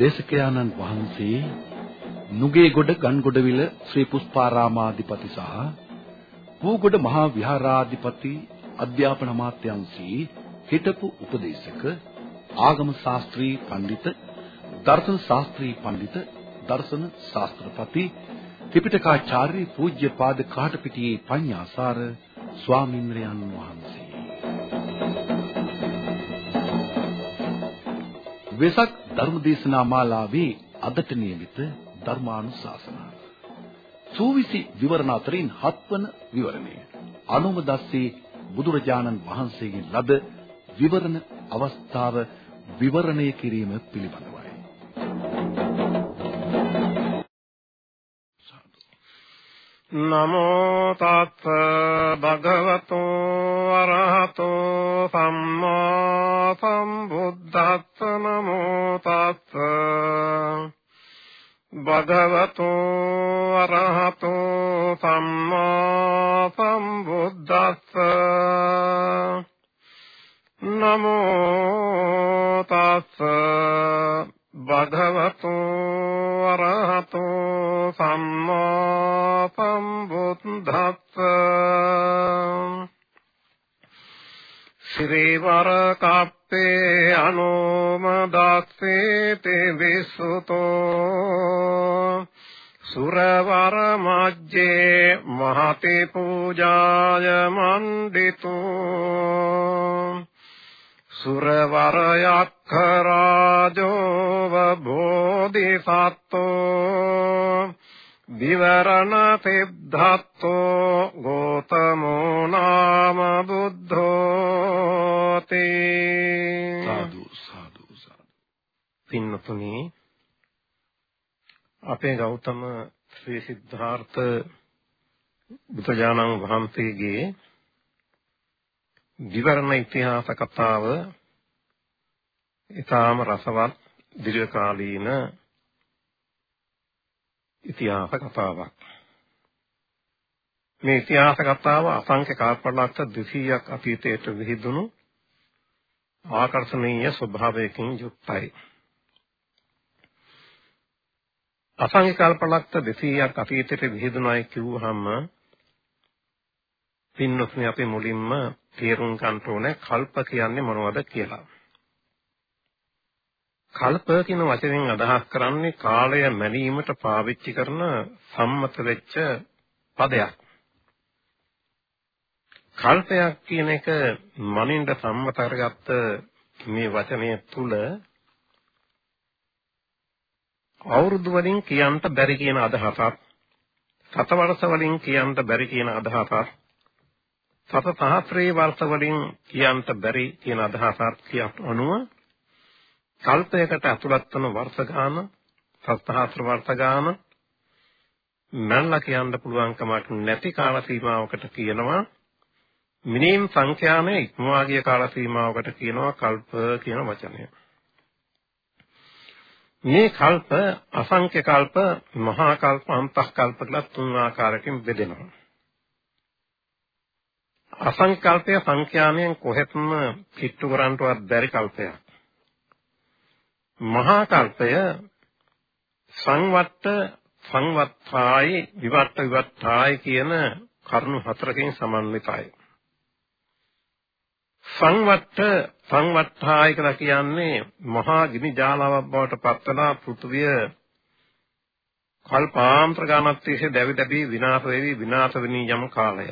දේශකයාණන් වහන්සේ නුගේගොඩ ගන්ගොඩවිල ශ්‍රී පුෂ්පාරාමාධිපති සහ පූගොඩ මහා විහාරාධිපති අධ්‍යාපන අමාත්‍යාංශී හිටපු උපදේශක ආගම ශාස්ත්‍රී පඬිත දර්ශන ශාස්ත්‍රී පඬිත දර්ශන ශාස්ත්‍රපති ත්‍රිපිටකාචාර්ය පූජ්‍යපාද කාටපිටියේ පඤ්ඤාසාර ස්වාමීන්ද්‍රයන් වහන්සේ. වෙසක් ධර්මදේශනා මාලාවේ අදට නියමිත ධර්මානුශාසනා සූවිසි විවරණ අතරින් හත්වන විවරණය අනුමදස්සේ බුදුරජාණන් වහන්සේගෙන් ලද විවරණ අවස්ථාව විවරණය කිරීම පිළිබඳවයි. නමෝ තත් භගවතෝ අරහතෝ සම්මා සම්බුද්දස්ස නමෝ තත් භගවතෝ අරහතෝ සම්මා සම්බුද්දස්ස නමෝ තස් භගවතෝ අරහතෝ සම්මා සම්බුද්දස්ස. ශ්‍රීවර කප්පේ අනුමදස්සේ තේ විසුතෝ. සුරවර මජ්ජේ මහති පූජාය මණ්ඩිතෝ සුරවර යක්ඛරාජෝව බෝධිසත්ත්වෝ විවරණ සිද්ධාත්තෝ ගෝතමෝ නාම බුද්ධෝති. සාදු සාදු සාදු. පින්නතුනි අපේ ගෞතම ශ්‍රී සිද්ධාර්ථ බුදුජානක වහන්සේගේ විවරණ ඉතිහාස කතාව ඊටාම රසවත් දීර්ඝකාලීන ඉතිහාස කතාවක්. මේ ඉතිහාස කතාව අසංඛ්‍ය කල්පලක්ෂ 200ක් අතීතයට විහිදුණු ආකර්ෂණීය ස්වභාවයකින් යුක්තයි. අසංඛ්‍ය කල්පලක්ෂ 200ක් අතීතයට විහිදුණායි කිව්වහම පින්නොස්නේ අපි මුලින්ම තේරුම් ගන්න ඕනේ කල්ප කියන්නේ මොනවද කියලා. කල්ප කියන වචනෙන් අදහස් කරන්නේ කාලය මැනීමට පාවිච්චි කරන සම්මත වෙච්ච පදයක්. කල්පයක් කියන එක මනින්ද සම්මත කරගත්ත මේ වචනය තුල අවුරුදු වලින් කියන්න බැරි කියන අදහසක් සතවර්ෂ වලින් කියන්න බැරි කියන අදහසක් සත සහස්‍රේ වර්ෂ වලින් කියන්න බැරි කියන අදහසක් කියත් අනුව කල්පයකට ඇතුළත් වන වර්ෂ ගාන සත්සහස්‍ර වර්ෂ ගාන මනලා කියන්න පුළුවන් කමක් නැති කාල සීමාවකට කියනවා මිනීම් සංඛ්‍යානය ඉක්මවා ගිය කාල සීමාවකට කියනවා කල්ප කියන වචනය. මේ කල්ප අසංඛ්‍ය කල්ප මහා කල්ප අන්තః කල්ප කියලා තුන් ආකාරයකින් බෙදෙනවා. අසංකල්පය සංඛ්‍යානයෙන් කොහෙත්ම කිට්ටු කරන්නවත් බැරි කල්පයක්. මහා කල්පය සංවට්ට සංවත්තායි විවට්ට විවත්තායි කියන කරුණු හතරකින් සමන්විතයි. සංවට්ට සංවත්තායි කියලා කියන්නේ මහා ගිනි ජාලාවක් බවට පත්වනා පෘථුවිය කල්පාන්තර ගානක් තිස්සේ දැවි දැවි විනාශ වෙවි විනාශ වෙනී යම් කාලය.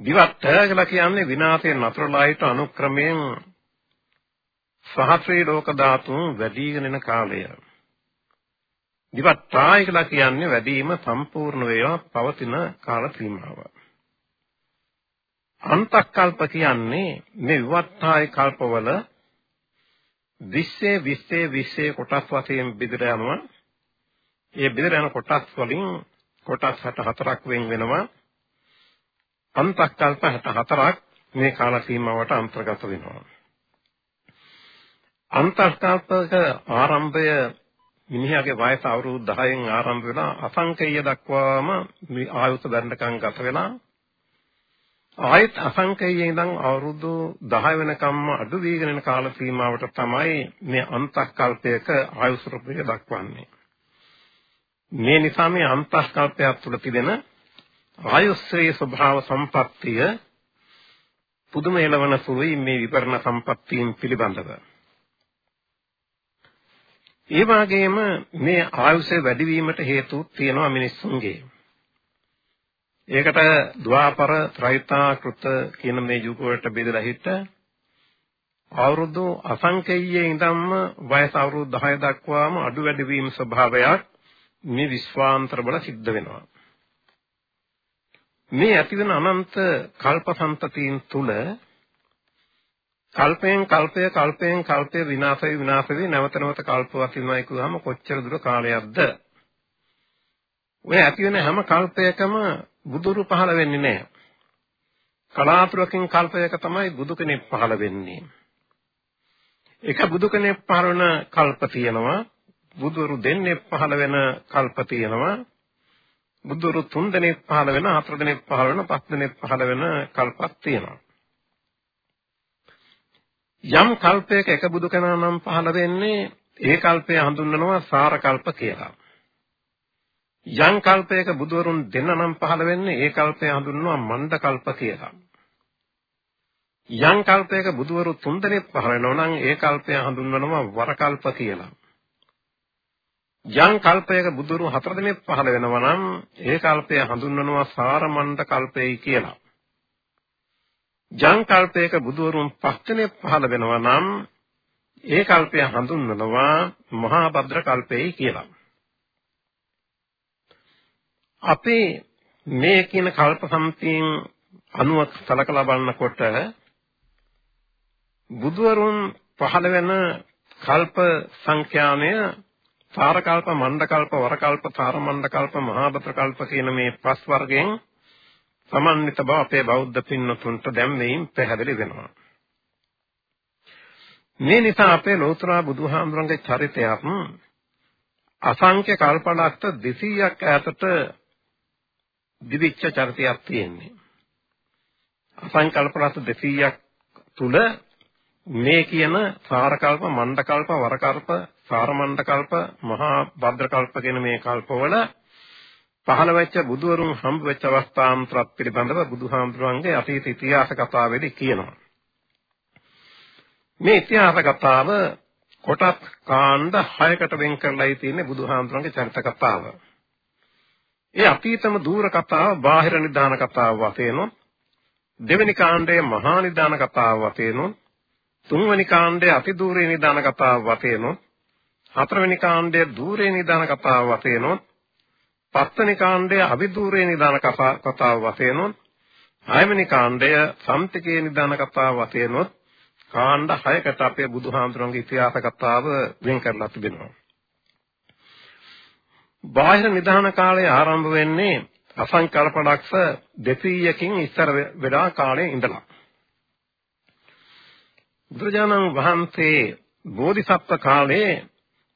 දිවට්ට කියලා කියන්නේ විනාශයෙන් නතරලායිට අනුක්‍රමයෙන් සහස්‍රේ ලෝක ධාතුන් වැඩිගෙන යන කාලය. දිවට්ටායි කියලා කියන්නේ වැඩිම සම්පූර්ණ වේවා පවතින කාල සීමාව. අන්තක්කල්ප කියන්නේ මේ විවට්ටායි කල්පවල විශ්සේ විශ්සේ විශ්සේ කොටස් වශයෙන් බෙදලා යනවා. ඒ බෙදලා යන කොටස් වලින් කොටස් 64ක් වෙන් වෙනවා. අන්තක්කල්ප 64ක් මේ කාල සීමාවට අන්තර්ගත වෙනවා. අන්තක්කල්පක ආරම්භය මිනිහාගේ වයස අවුරුදු 10න් ආරම්භ වෙලා අසංකේය දක්වාම මේ ආයුෂ දණ්ඩකම් ගත වෙලා ආයත් අසංකේයයෙන් ඉඳන් අවුරුදු 10 වෙනකම්ම අඩු වීගෙන යන කාල සීමාවට තමයි මේ අන්තක්කල්පයක ආයුෂ රූපය දක්වන්නේ. මේ නිසා මේ අන්තක්කල්පයක් තුළ තිබෙන ආයුෂ්‍රේ ස්වභාව සම්පත්තිය පුදුම එළවන සුළුයි මේ විපරණ සම්පත්තීන් පිළිබඳව. ඒ වගේම මේ ආයුෂය වැඩි වීමට හේතු තියෙනවා මිනිස්සුන්ගේ. ඒකට ద్వාපර ත්‍රිතාකෘත කියන මේ යුග වලට බෙදලා හිට අවුරුදු අසංකේයයේ ඉඳන්ම වයස අවුරුදු 10 දක්වාම අඩු වැඩි වීම ස්වභාවයක් මේ විශ්වාන්තර වල සිද්ධ වෙනවා. මේ ඇතිවන අනන්ත කල්ප සම්පතීන් තුල කල්පයෙන් කල්පය කල්පයෙන් කල්පය විනාශ වේ විනාශ වේ නැවත නැවත කල්පවත් වෙනවා කියුවාම කොච්චර දුර කාලයක්ද? ඔය ඇති වෙන හැම කල්පයකම බුදුරු පහළ වෙන්නේ නැහැ කලාතුරකින් කල්පයක තමයි බුදු කෙනෙක් පහළ වෙන්නේ. එක බුදු කෙනෙක් පහළ වෙන කල්ප තියෙනවා. බුදුරු දෙන්නේ පහළ වෙන කල්ප තියෙනවා. බුදුරු තුන් දෙනෙක් පහළ වෙන හතර දෙනෙක් පහළ වෙන පස් දෙනෙක් පහළ වෙන කල්පක් තියෙනවා. යම් කල්පයක එක බුදු කෙනා නම් පහළ වෙන්නේ ඒ කල්පය හඳුන්වනවා සාර කල්ප කියලා. යම් කල්පයක බුදුවරුන් දෙන්න නම් පහළ වෙන්නේ ඒ කල්පය හඳුන්වනවා මණ්ඩ කල්ප කියලා. යම් කල්පයක බුදුවරු තුන්දෙනෙක් පහළ වෙනවා නම් ඒ කල්පය හඳුන්වනවා වර කල්ප කියලා. යම් කල්පයක බුදුරු හතර දෙනෙක් පහළ වෙනවා නම් ඒ කල්පය හඳුන්වනවා සාරමණ්ඩ කල්පයයි කියලා. ජං කල්පයක බුදුවරුන් පස් දෙනෙක් පහළ වෙනවා නම් ඒ කල්පය හඳුන්වනවා මහා භද්‍ර කල්පයයි කියලා. අපේ මේ කියන කල්ප සම්පීන් අනුව සලකලා බලනකොට බුදුවරුන් පහළ වෙන කල්ප සංඛ්‍යානය සාරකල්ප මණ්ඩකල්ප වරකල්ප සාරමණ්ඩකල්ප මහා භද්‍ර කල්ප කියන මේ පස් වර්ගයෙන් සමන්විත බව අපේ බෞද්ධ පින්නතුන්ට දැන් මේන් පැහැදිලි වෙනවා. මේ නිසා අපේ ලෝතර බුදුහාමුදුරන්ගේ චරිතයක් අසංඛ්‍ය කල්පනාක්ත 200ක් ඈතට දිවිච්ච චරිතයක් තියෙන්නේ. අසංඛ්‍ය කල්පනාක්ත 200ක් තුල මේ කියන සාරකල්ප, මණ්ඩකල්ප, වරකල්ප, සාරමණ්ඩකල්ප, මහා භද්‍රකල්ප කියන මේ කල්පවල පහළ වෙච්ච බුදුවරුන් හම්බ වෙච්ච අවස්ථාන්තරත් පිළිබඳව බුදුහාමුදුරන්ගේ අතීත ඉතිහාස කතාවෙදි කියනවා. මේ ඉතිහාස කතාව කොටස් කාණ්ඩ 6කට වෙන් කරලායි තියෙන්නේ බුදුහාමුදුරන්ගේ චරිත කතාව. ඒ අතීතම දූර කතාව බාහිර නිදාන කතාව වශයෙන් දෙවෙනි කාණ්ඩයේ මහා නිදාන කතාව වශයෙන් තුන්වෙනි කාණ්ඩයේ අති දූරේ නිදාන කතාව වශයෙන් හතරවෙනි කාණ්ඩයේ දූරේ නිදාන කතාව වශයෙන් පස්වෙනි කාණ්ඩය අවිදූරේ නිදාන කතාව වශයෙන් හයවෙනි කාණ්ඩය සම්තිකේ නිදාන කතාව වශයෙන් කාණ්ඩ 6කට අපේ බුදුහාමුදුරන්ගේ ඉතිහාස කතාව වෙන් කරලා තිබෙනවා. බාහිර නිදාන කාලය ආරම්භ වෙන්නේ අසංකල්පණක්ස 200කින් ඉස්සර වෙලා කාලේ ඉඳලා. බුදුරජාණන් වහන්සේ බෝධිසත්ව කාලේ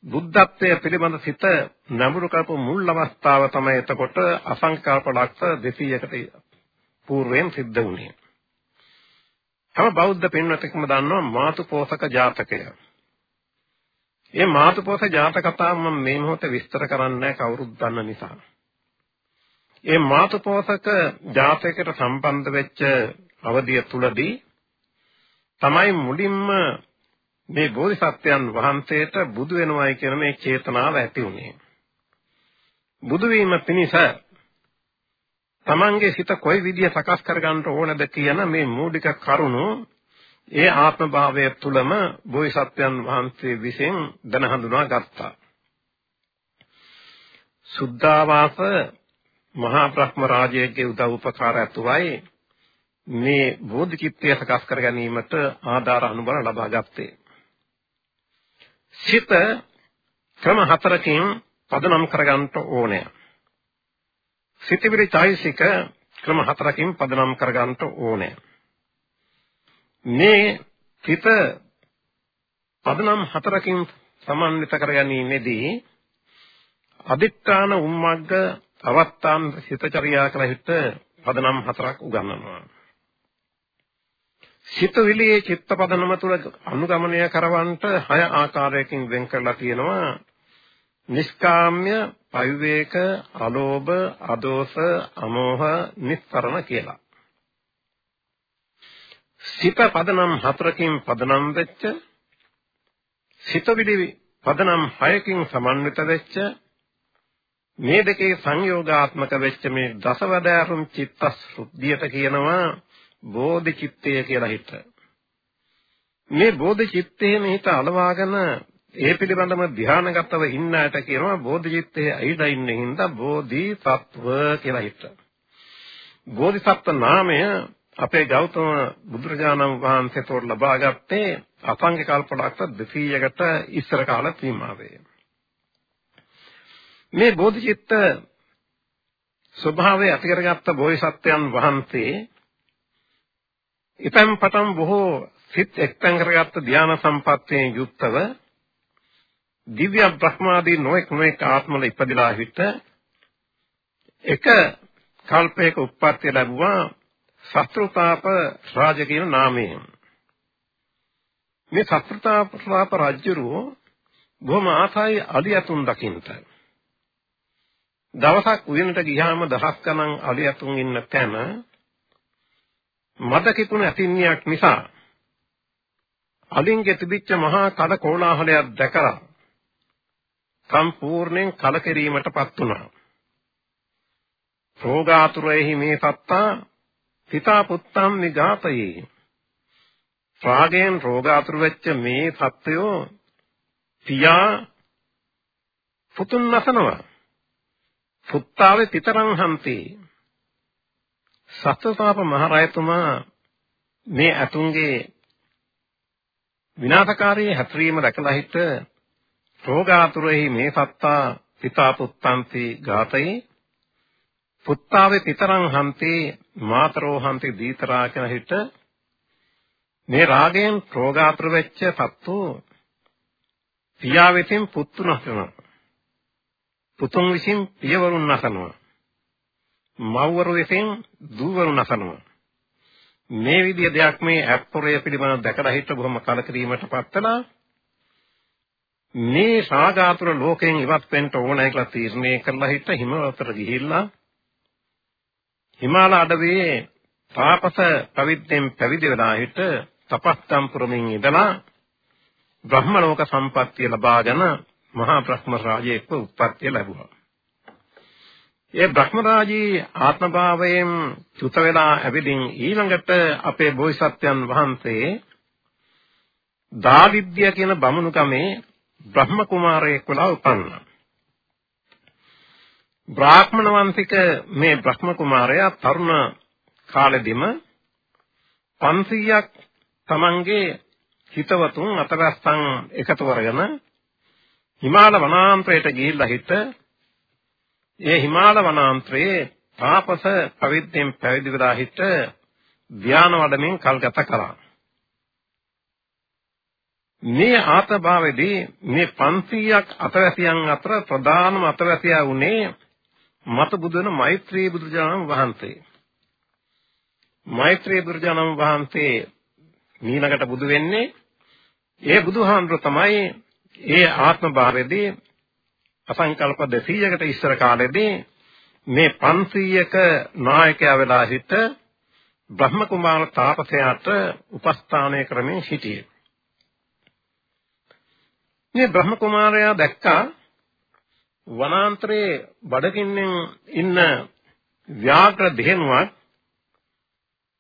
බුද්ධත්වයේ පිළිබඳ සිත නැඹුරු කරපු මුල් අවස්ථාව තමයි එතකොට අසංකල්ප ලක්ෂ 200කට పూర్වයෙන් සිද්ධ වුණේ. හැම බෞද්ධ පින්වතෙක්ම දන්නවා මාතුපෝසක ජාතකය. මේ මාතුපෝසක ජාතක කතාව මම මේ මොහොතේ විස්තර කරන්නේ කවුරුත් දන්න නිසා. මේ මාතුපෝසක ජාතකයට සම්බන්ධ වෙච්ච අවධිය තුලදී තමයි මුලින්ම මේ බෝධිසත්වයන් වහන්සේට බුදු වෙනවයි කියන මේ චේතනාව ඇති වුණේ. බුදු වීම පිණිස තමන්ගේ සිත කොයි විදිය සකස් කරගන්න ඕනද කියන මේ මූලික කරුණු ඒ ආත්ම භාවය තුලම බෝධිසත්වයන් වහන්සේ විසින් දැන හඳුනා ගත්තා. සුද්ධාවාස මහා බ්‍රහ්ම රාජයේ උදව් උපකාර ඇතුවයි මේ බෝධිචිත්තය සකස් කර ගැනීමට ආධාර අනුබල ලබා ගත්තේ. සිත ක්‍රම හතරකින් පදනම් කරගන්න ඕනේ. සිතවිලි චෛසික ක්‍රම හතරකින් පදනම් කරගන්න ඕනේ. මේ සිත පදනම් හතරකින් සමන්විත කරගැනීමේදී අදිත්‍යාන උම්මග්ග අවස්ථාන් සිතචර්යා කළ හිට පදනම් හතරක් උගන්වනවා. සිතවිලියේ චිත්තපදනම තුළ අනුගමනය කරවන්නට හය ආකාරයකින් වෙන් කරලා තියෙනවා නිෂ්කාම්‍ය, පවිවේක, අලෝභ, අදෝස, අමෝහ, නිස්සරණ කියලා. සිත පදනම් හතරකින් පදනම් වෙච්ච සිතවිලි පදනම් හයකින් සමන්විත වෙච්ච මේ දෙකේ සංයෝගාත්මක වෙච්ච මේ දසවදාරුම් චිත්තස්ෘද්ධියට කියනවා බෝධි චිත්තය කියලා හිත. මේ බෝධි චිත්තයේ හිත අලවාගෙන ඒ පිළිබඳව ධානයගතව ඉන්න අයට කියනවා බෝධි චිත්තයේ ඇයිලා ඉන්නේ හින්දා බෝධි සත්ව කියලා හිත. බෝධිසත්ව නාමය අපේ ගෞතම බුදුරජාණන් වහන්සේ තෝර ලබාගත්තේ අසංඛ්‍ය කල්පලක්ෂ 200කට ඉස්සර කාල සීමාවේ. මේ බෝධිචිත්ත ස්වභාවය ඇති කරගත්ත බෝධිසත්වයන් වහන්සේ ඉතම් පටන් බොහෝ සිත් එක්තෙන් කරගත්ත ධානා සම්පත්තියෙන් යුක්තව දිව්‍ය බ්‍රහ්මාදී නොඑක් නොඑක් ආත්මවල ඉපදලා හිට එක කල්පයක උප්පත්ති ලැබුවා සත්‍රුතාප රාජ කියන නාමයෙන්. මේ සත්‍රුතාප රාජ්‍යරුව බොහොම ආසයි අලියතුන් දකින්නට. දවසක් උයනට ගියාම දහස් ගණන් අලියතුන් ඉන්න තැන මද කිතුන ඇතින්නියක් නිසා අලින්ගේ තිබිච්ච මහා කඩ කෝලාහලයක් දැකලා සම්පූර්ණයෙන් කලකිරීමටපත් වුණා. රෝගාතුරෙහි මේ සත්තා පිතා පුත්තම් නිඝාතයේ රාගයෙන් රෝගාතුර වෙච්ච මේ සත්වයෝ පියා පුතුන් නසනවා පුත්තාවේ පිතරං හන්ති සත්වපාප මහරයතුමා මේ අතුන්ගේ විනාශකාරී හැතරීම දැකලා හිට රෝගාතුරෙහි මේ සත්තා පිතා පුත්තන්ති ඝාතේ පුත්තාවේ පිතරං හන්තේ මාතරෝ හන්ති දීතරා කියන හිට මේ රාගයෙන් රෝගාතුර වෙච්ච සත්තු පියා වෙතින් පුතු නසනවා. පුතුන් විසින් පියවරුන් නසනවා. මව්වරු විසින් දූවරුන් නසනවා මේ විදිය දෙයක් මේ ඇප්පොරය පිළිබඳව දැකලා හිට බොහොම කලකිරීමට පත්වලා මේ සාගාතුර ලෝකයෙන් ඉවත් වෙන්න ඕනයි කියලා තීරණය කරලා හිට හිමවතට ගිහිල්ලා හිමාල අඩවියේ තාපස පවිද්දෙන් පැවිදි වෙලා හිට තපස්තම් පුරමින් ඉඳලා බ්‍රහ්ම ලෝක සම්පත්තිය ලබාගෙන මහා බ්‍රහ්ම රාජයේක උත්පත්තිය ලැබුවා. ඒ බ්‍රහ්ම රාජී ආත්මභාවයෙන් චුත වෙලා ඇවිදින් ඊළඟට අපේ බෝසත්යන් වහන්සේ දාවිද්‍ය කියන බමුණුකමේ බ්‍රහ්ම කුමාරයෙක් වෙලා උපන්නා. බ්‍රාහ්මණ වංශික මේ බ්‍රහ්ම කුමාරයා තරුණ කාලෙදිම 500ක් තමන්ගේ හිතවතුන් අතරස්සන් එකතු කරගෙන හිමාල වනාන්තරයට ගිහිල්ලා හිට ඒ හිමාල වනාන්තරයේ තාපස පවිද්දෙන් පැවිදි වෙලා හිට ධ්‍යාන වඩමින් කල්ගත කරා. මේ ආතභාවයේදී මේ 500ක් අතවැසියන් අතර ප්‍රධානම අතවැසියා වුණේ මත බුදුන මෛත්‍රී බුදුරජාණන් වහන්සේ. මෛත්‍රී බුදුරජාණන් වහන්සේ ඊළඟට බුදු වෙන්නේ ඒ බුදුහාමුදුර තමයි ඒ ආත්ම භාවයේදී අසංකල්ප 200කට ඉස්සර කාලෙදී මේ 500ක නායකයා වෙලා සිට බ්‍රහ්ම කුමාර තාපසයාට උපස්ථානය කරමින් සිටියේ. මේ බ්‍රහ්ම කුමාරයා දැක්කා වනාන්තරයේ බඩගින්නෙන් ඉන්න ව්‍යාඝ්‍ර දෙහෙනුවක්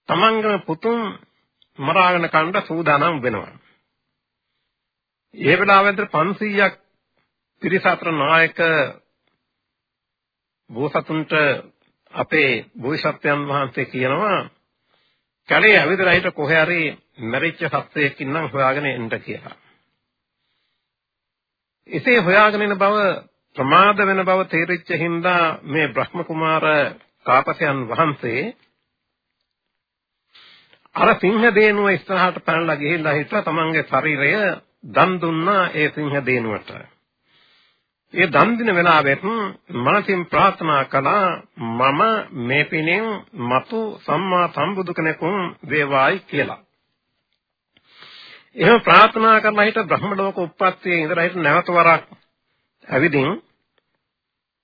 තමන්ගම පුතුන් මරාගෙන කන්න සූදානම් වෙනවා. ඒ වෙලාවෙත් 500ක් පිරිස අතර නායක බෝසතුන්ට අපේ බෝසත්යන් වහන්සේ කියනවා කැලේ ඇවිදලා හිට කොහේ හරි මැරිච්ච සත්වයෙක් ඉන්නම් හොයාගෙන එන්න කියලා. එසේ හොයාගෙන එන බව ප්‍රමාද වෙන බව තේරිච්ච හින්දා මේ බ්‍රහ්ම කුමාර තාපසයන් වහන්සේ අර සිංහ දේනුව ඉස්සරහට පැනලා ගිහිල්ලා හිටලා තමන්ගේ ශරීරය දන් දුන්නා ඒ සිංහ දේනුවට. ඒ දන් දින වෙලාවෙත් මනසින් ප්‍රාර්ථනා කළා මම මේ පිනෙන් මතු සම්මා සම්බුදු කෙනෙකුන් වේවායි කියලා. එහෙම ප්‍රාර්ථනා කරලා හිට බ්‍රහ්ම ලෝක උප්පත්තියේ ඉඳලා හිට නැවත වරක් ඇවිදින්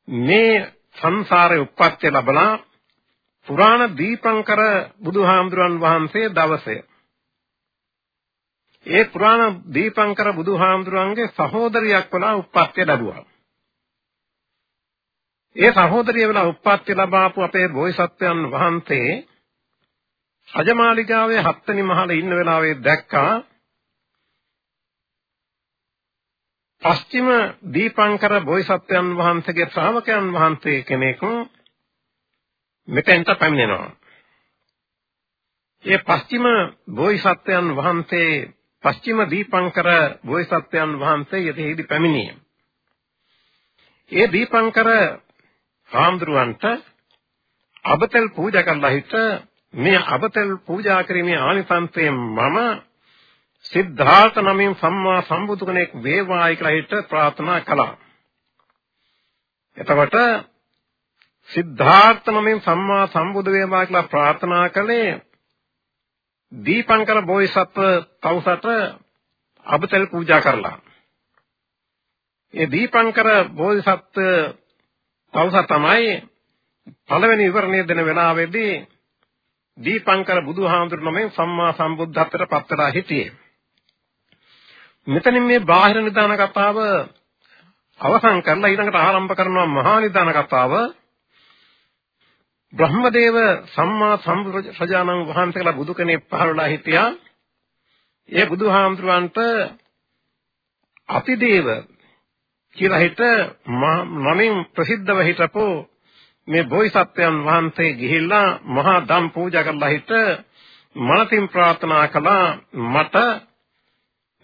මේ සංසාරේ උප්පත්තිය ලැබලා පුරාණ දීපංකර බුදුහාමුදුරන් වහන්සේ දවසේ ඒ පුරාණ දීපංකර බුදුහාමුදුරන්ගේ සහෝදරියක් වලා උප්පත්තිය ලැබුවා. ඒ සහෝදරිය වෙලා උප්පත්තිය ලබාපු අපේ බෝසත්යන් වහන්සේ රජමාලිගාවේ හත්වෙනි මහලේ ඉන්න වෙලාවේ දැක්කා පස්චිම දීපංකර බෝසත්යන් වහන්සේගේ ශ්‍රාවකයන් වහන්සේ කෙනෙක් මෙතෙන්ට පැමිණෙනවා. ඒ පස්චිම බෝසත්යන් වහන්සේ පස්චිම දීපංකර බෝසත්යන් වහන්සේ යතෙහිදී පැමිණියේ. ඒ දීපංකර හාමුදුරුවන්ට අබතල් පූජා කළා හිට මේ අබතල් පූජා කිරීමේ ආනිසංසයෙන් මම සිද්ධාර්ථ නමින් සම්මා සම්බුදු කෙනෙක් වේවායි කියලා හිට ප්‍රාර්ථනා කළා. එතකොට සිද්ධාර්ථ නමින් සම්මා සම්බුදු වේවා කියලා ප්‍රාර්ථනා කළේ දීපංකර බෝසත්ව තවුසට අබතල් පූජා කරලා. ඒ දීපංකර බෝසත්ව තවුස තමයි පළවෙනි විවරණය දෙන වෙලාවේදී දීපංකර බුදුහාමුදුරුවෝ සම්මා සම්බුද්ධත්වයට පත් වෙලා හිටියේ. මෙතනින් මේ බාහිර නිදාන කතාව අවසන් කරලා ඊළඟට ආරම්භ කරනවා මහා නිදාන කතාව. බ්‍රහ්මදේව සම්මා සම්බුදුරජාණන් වහන්සේලා බුදු කෙනෙක් පහළලා හිටියා. ඒ බුදුහාමුදුරන්ට අපිදේව කියලා හිට නමින් ප්‍රසිද්ධව හිටපු මේ බෝසත්යන් වහන්සේ ගිහිල්ලා මහා දම් පූජා කරලා හිට මනසින් ප්‍රාර්ථනා කළා මට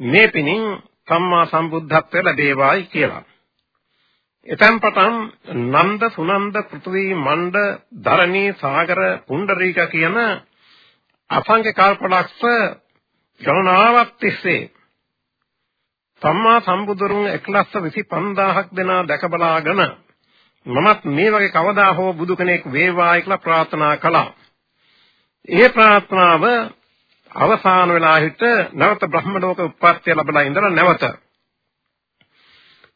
මේ පිණින් සම්මා සම්බුද්ධත්වය ලැබේවායි කියලා. එතෙන් පටන් නන්ද සුනන්ද පෘථිවි මණ්ඩ ධරණී සාගර පුණ්ඩරීක කියන අසංඛ්‍ය කල්පලක්ෂ ගණනාවක් තිස්සේ සම්මා සම්බුදුරුන් 125000ක් දෙනා දැක බලාගෙන මමත් මේ වගේ කවදා හෝ බුදු කෙනෙක් වේවායි කියලා ප්‍රාර්ථනා කළා. ඒ ප්‍රාර්ථනාව අවසාන වෙලා හිට නැවත බ්‍රහ්ම ලෝක උප්පත්තිය ලැබලා ඉඳලා නැවත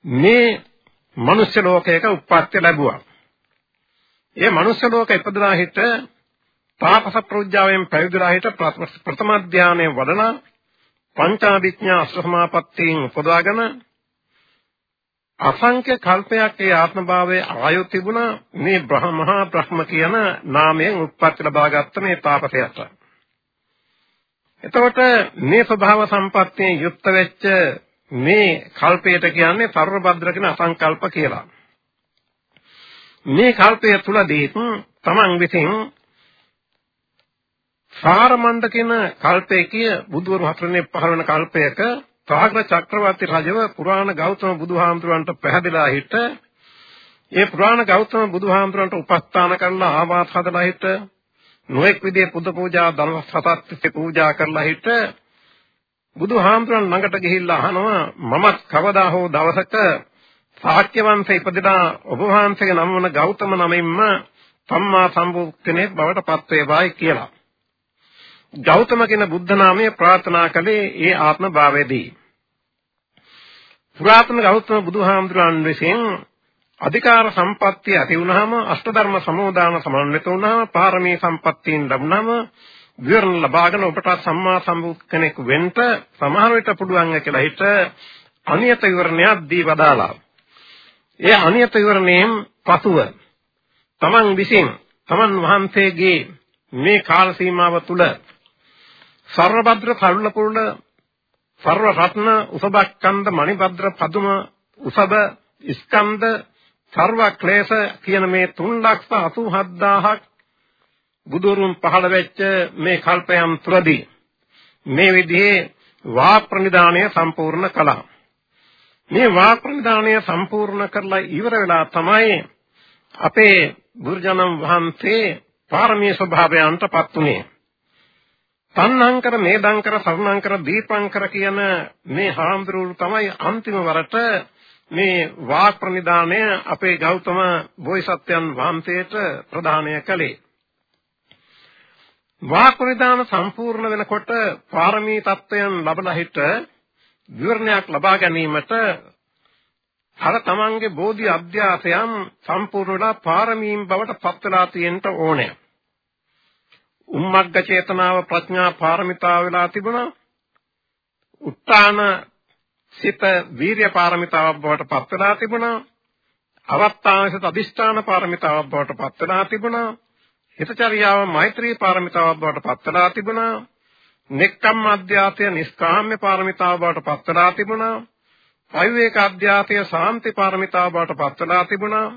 මේ මනුෂ්‍ය ලෝකයක උප්පත්තිය ලැබුවා. ඒ මනුෂ්‍ය ලෝක ඉපදලා හිට තාපස ප්‍රඥාවෙන් පැවිදිලා හිට ප්‍රථම ධානයේ වඩලා පංචාභිඥා අෂ්ටසමාපත්තීන් උපදවාගෙන අසංඛ්‍ය කල්පයක් ඒ ආත්මභාවයේ ආයු තිබුණා මේ බ්‍රහ්මහා බ්‍රහ්ම කියන නාමයෙන් උත්පත්ති ලබාගත්ත මේ තාපසයට. එතකොට මේ ස්වභාව සම්පත්තියෙන් යුක්ත වෙච්ච මේ කල්පයට කියන්නේ සර්වබද්‍ර කියන අසංකල්ප කියලා. මේ කල්පය තුලදී තමන් විසින් සාරමණ්ඩ කියන කල්පයේ බුදුවරු හතරනේ පහළ වෙන කල්පයක සාගර චක්‍රවර්ති රජව පුරාණ ගෞතම බුදුහාමුදුරන්ට පැහැදිලා හිට ඒ පුරාණ ගෞතම බුදුහාමුදුරන්ට උපස්ථාන කරලා ආවාස හදලා හිට නොඑක් විදිහේ පුද පූජා දවස් හතක් පූජා කරලා හිට බුදුහාමුදුරන් ළඟට ගිහිල්ලා අහනවා මමත් කවදා හෝ දවසක සාක්‍ය වංශේ ඉපදලා ඔබ වහන්සේගේ නම වන ගෞතම නමින්ම සම්මා සම්බුත් කෙනෙක් බවට පත් වේවායි කියලා. ගෞතම කියන බුද්ධ නාමය ප්‍රාර්ථනා කළේ ඒ ආත්ම භාවයේදී. පුරාතන ගෞතම බුදුහාමුදුරන් විසින් අධිකාර සම්පත්තිය ඇති වුනහම අෂ්ටධර්ම සමෝදාන සමන්විත වුනහම පාරමී සම්පත්තීන් ලැබුනහම විවරණ ලබාගෙන ඔබට සම්මා සම්බුත් කෙනෙක් වෙන්න සමහර විට පුළුවන් කියලා හිත අනියත විවරණයක් දී වදාලා. ඒ අනියත විවරණයෙන් පසුව තමන් විසින් තමන් වහන්සේගේ මේ කාල සීමාව තුළ සර්වභද්‍ර කරුණපුරුණ සර්ව රත්න උසබක්කන්ද මණිභද්‍ර පදුම උසබ ස්කන්ධ සර්ව ක්ලේශ කියන මේ 387000ක් බුදුරුන් පහළ වෙච්ච මේ කල්පයන් තුලදී මේ විදිහේ වා ප්‍රනිදානය සම්පූර්ණ කළා. මේ වා ප්‍රනිදානය සම්පූර්ණ කරලා ඉවර වෙලා තමයි අපේ බුදුරජාණන් වහන්සේ පාරමී ස්වභාවයන්ටපත් උනේ. තණ්හංකර මේදංකර සරණංකර දීපංකර කියන මේ හාමුදුරුවෝ තමයි අන්තිම වරට මේ වාක් ප්‍රනිදානය අපේ ගෞතම බෝසත්යන් වහන්සේට ප්‍රදානය කළේ. වාකුරිදාන සම්පූර්ණ වෙනකොට පාරමී තත්වයන් ලැබලා හිට විවරණයක් ලබා ගැනීමට අර තමන්ගේ බෝධි අධ්‍යාසයන් සම්පූර්ණ වෙලා පාරමීන් බවට පත් වෙලා තියෙන්න ඕනේ. උම්මග්ග චේතනාව ප්‍රඥා පාරමිතාව වෙලා තිබුණා. උත්තාන සිත වීර්ය පාරමිතාවක් බවට පත් වෙලා තිබුණා. අවත්තාංශත අදිෂ්ඨාන පාරමිතාවක් බවට පත් වෙලා තිබුණා. හිතචර්යාව මෛත්‍රී පාරමිතාවක් බවට පත් වෙලා තිබුණා. නෙක්ඛම් අධ්‍යාසය නිස්කාම්‍ය පාරමිතාව බවට පත් වෙලා තිබුණා. පරිවේක අධ්‍යාසය සාන්ති පාරමිතාව බවට පත් වෙලා තිබුණා.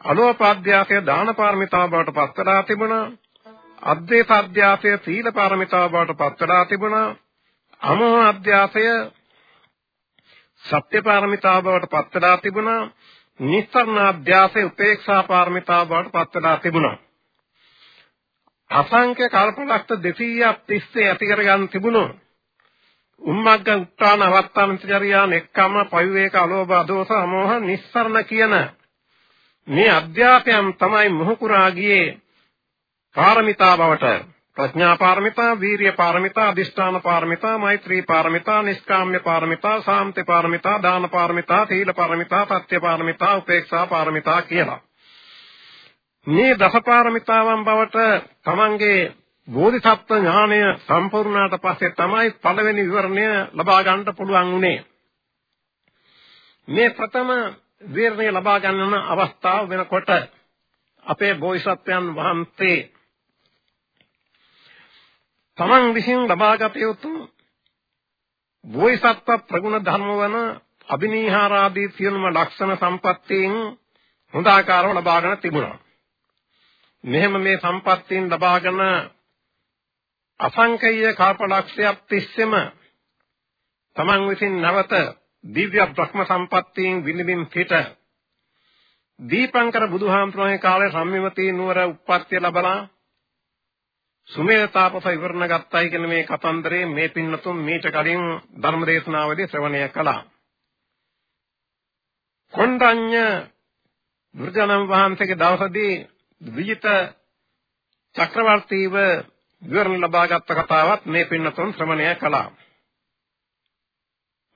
අලෝප අධ්‍යාසය දාන පාරමිතාව බවට පත් වෙලා තිබුණා. අද්වේත අධ්‍යාසය සීල පාරමිතාව බවට පත් වෙලා තිබුණා. අමෝහ අධ්‍යාසය සත්‍ය පාරමිතාව බවට පත් වෙලා තිබුණා. නිස්සරණ අධ්‍යාසය උපේක්ෂා පාරමිතාව බවට පත් වෙලා තිබුණා. අසංඛ්‍ය කල්පලක්ෂ 200ක් තිස්සේ ඇති කරගන්න තිබුණු උම්මග්ග උත්තාන අවත්තානචර්යා නෙක්කම පවිවේක අලෝභ අදෝස අමෝහ නිස්සරණ කියන මේ අධ්‍යාපයන් තමයි මොහුකුරා ගියේ පාරමිතා බවට ප්‍රඥා පාරමිතා, වීරිය පාරමිතා, අදිෂ්ඨාන පාරමිතා, මෛත්‍රී පාරමිතා, නිෂ්කාම්‍ය පාරමිතා, සාන්ති පාරමිතා, දාන පාරමිතා, සීල පාරමිතා, සත්‍ය පාරමිතා, උපේක්ෂා පාරමිතා කියලා. මේ දස පාරමිතාවන් බවට තමන්ගේ බෝධිසත්ව ඥානය සම්පූර්ණාට පස්සේ තමයි පළවෙනි විවරණය ලබා ගන්නට පුළුවන් උනේ. මේ ප්‍රථම විවරණය ලබා ගන්න අවස්ථාව වෙනකොට අපේ බෝධිසත්වයන් වහන්සේ තමන් විසින් ලබාගත යුතු බෝධිසත්ව ප්‍රගුණ ධර්ම වන අභිනීහාරාදී සියලුම ලක්ෂණ සම්පත්තීන් හොඳ ආකාරව ලබාගෙන තිබුණා. මෙහෙම මේ සම්පත්තීන් ලබාගෙන අසංකේය කල්පලක්ෂයක් තිස්සෙම තමන් විසින් නැවත දිව්‍ය බ්‍රහ්ම සම්පත්තීන් විනිවිද සිට දීපංකර බුදුහාමුදුරන්ගේ කාලේ සම්මිවතී නුවර උප්පත්තිය ලැබලා සුමේධ තාපස ඉවරණ ගත්තයි කියන මේ කතන්දරේ මේ පින්නතුන් මීට කලින් ධර්මදේශනාවේදී ශ්‍රවණය කළා. කොණ්ඩඤ්ඤ දුර්ජනම් වහන්සේගේ දවසදී විජිත චක්‍රවර්තීව විවරණ ලබාගත් කතාවත් මේ පින්නතුන් ශ්‍රවණය කළා.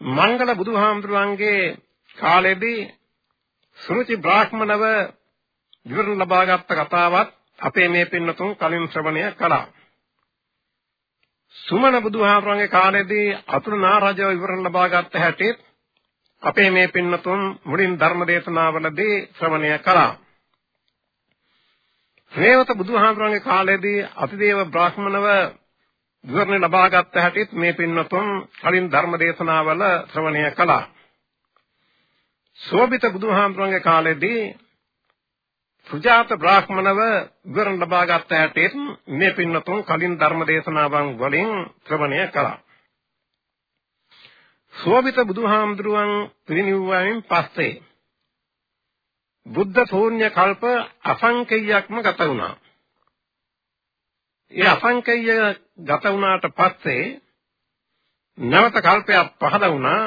මංගල බුදුහාමුදුරන්ගේ කාලෙදී සුරුචි බ්‍රාහ්මණව විවරණ ලබාගත් කතාවත් අපේ මේ පින්නතුන් කලින් ශ්‍රවණය කළා. සුමන බුදුහාමරගේ කාලේදී අතුරුනා රජව විවරණ ලබාගත් හැටි අපේ මේ පින්නතුන් මුලින් ධර්ම දේශනාවලදී ශ්‍රවණය කළා. හේවත බුදුහාමරගේ කාලේදී අතිදේව බ්‍රාහ්මණව විවරණ ලබාගත් හැටිත් මේ පින්නතුන් කලින් ධර්ම දේශනාවල ශ්‍රවණය කළා. සෝබිත බුදුහාමරගේ කාලේදී සුජාත බ්‍රාහ්මණව විවරණ ලබා ගත්ත හැටිත් මේ පින්නතුන් කලින් ධර්ම දේශනාවන් වලින් ශ්‍රවණය කළා. සෝවිත බුදුහාමුදුරුවන් පිරිනිවුවයින් පස්සේ බුද්ධ ශූන්‍ය කල්ප අසංකේයයක්ම ගත වුණා. ඒ අසංකේය ගත වුණාට පස්සේ නැවත කල්පයක් පහළ වුණා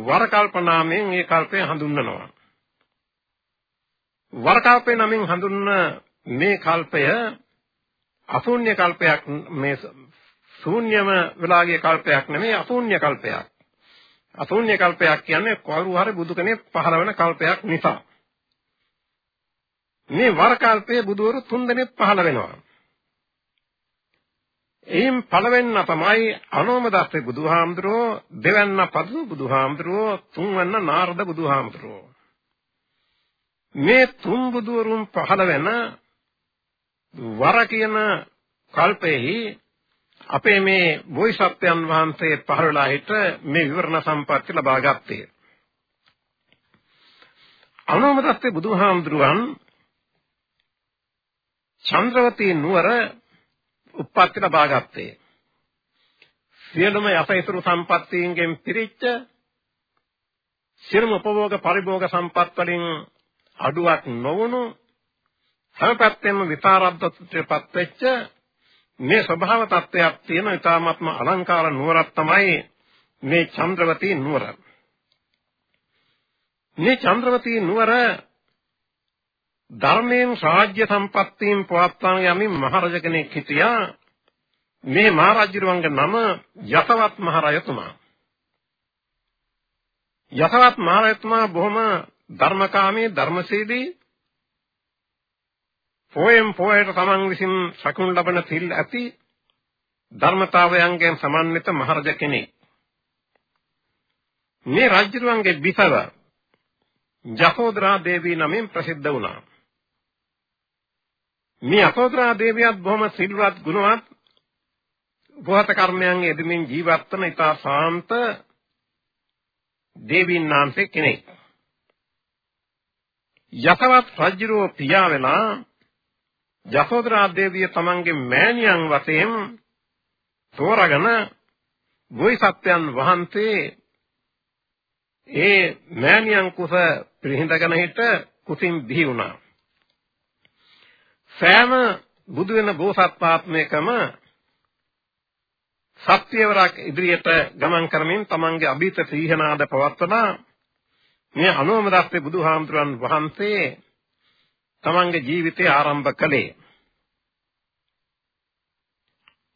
වර කල්ප නාමයෙන් ඒ කල්පය හඳුන්වනවා. වරකාපේ නමින් හඳුන්වන මේ කල්පය අශූන්‍ය කල්පයක් මේ ශූන්‍යම වෙලාගේ කල්පයක් නෙමෙයි අශූන්‍ය කල්පයක්. අශූන්‍ය කල්පයක් කියන්නේ කවුරු හරි බුදු කෙනෙක් පහළ වෙන කල්පයක් නිසා. මේ වර කල්පයේ බුදුවරු තුන් දෙනෙක් පහළ වෙනවා. එයින් පළවෙන්න තමයි අනෝමදස්සේ බුදුහාමුදුරුවෝ දෙවැන්න පදු බුදුහාමුදුරුවෝ තුන්වැන්න නාරද බුදුහාමුදුරුවෝ මේ තුන් බුදුවරුන් පහළ වෙන වර කියන කල්පෙහි අපේ මේ බෝසත්යන් වහන්සේ පහළලා හිට මේ විවරණ සම්පatti ලබා ගත්තේ. අනුමතස්සේ බුදුහාමුදුරුවන් චන්ද්‍රවතී නුවර උප්පත්ති ලබා ගත්තේ. සියලුම යසයිතුරු සම්පත්තීන්ගෙන් පිරිච්ච සියලුම උපභෝග පරිභෝග සම්පත් වලින් අඩුවක් නොවුණු හැම පැත්තෙම විපාරද්දත්වයටපත් වෙච්ච මේ ස්වභාව තත්ත්වයක් තියෙන ඊ타ත්ම අලංකාර නුවරක් තමයි මේ චන්ද්‍රවතී නුවර. මේ චන්ද්‍රවතී නුවර ධර්මයෙන් රාජ්‍ය සම්පත්තීන් පවත්වාන යමින් මහරජ කෙනෙක් හිටියා මේ මහරජුරුවන්ගේ නම යසවත් මහරජතුමා. යසවත් මහරජතුමා බොහොම ධර්මකාමී ධර්මශීලී පොයෙන් පොයට තමන් විසින් සකුන් ලබන තිල් ඇති ධර්මතාවයන්ගෙන් සමන්විත මහරජ කෙනෙක්. මේ රජුරුවන්ගේ බිසව ජසෝදරා දේවී නමින් ප්‍රසිද්ධ වුණා. මේ අසෝදරා දේවියත් බොහොම සිල්වත් ගුණවත් බොහෝත කර්මයන් යෙදමින් ජීවත් වන ඉතා සාන්ත දේවීන් වහන්සේ කෙනෙක්. යසවත් රජුරෝ පියා වෙලා යසෝදරා දේවිය තමන්ගේ මෑණියන් වශයෙන් තෝරාගෙන බෝසත්යන් වහන්සේ ඒ මෑණියන් කුස පිළිහිඳගෙන හිට කුසින් බිහි වුණා. සෑම බුදු වෙන බෝසත්පාත්මයකම සත්‍යවරක් ඉදිරියට ගමන් කරමින් තමන්ගේ අභීත සීහනාද පවත්වනා මේ අනුමදස්සේ බුදුහාමුදුරන් වහන්සේ තමන්ගේ ජීවිතය ආරම්භ කළේ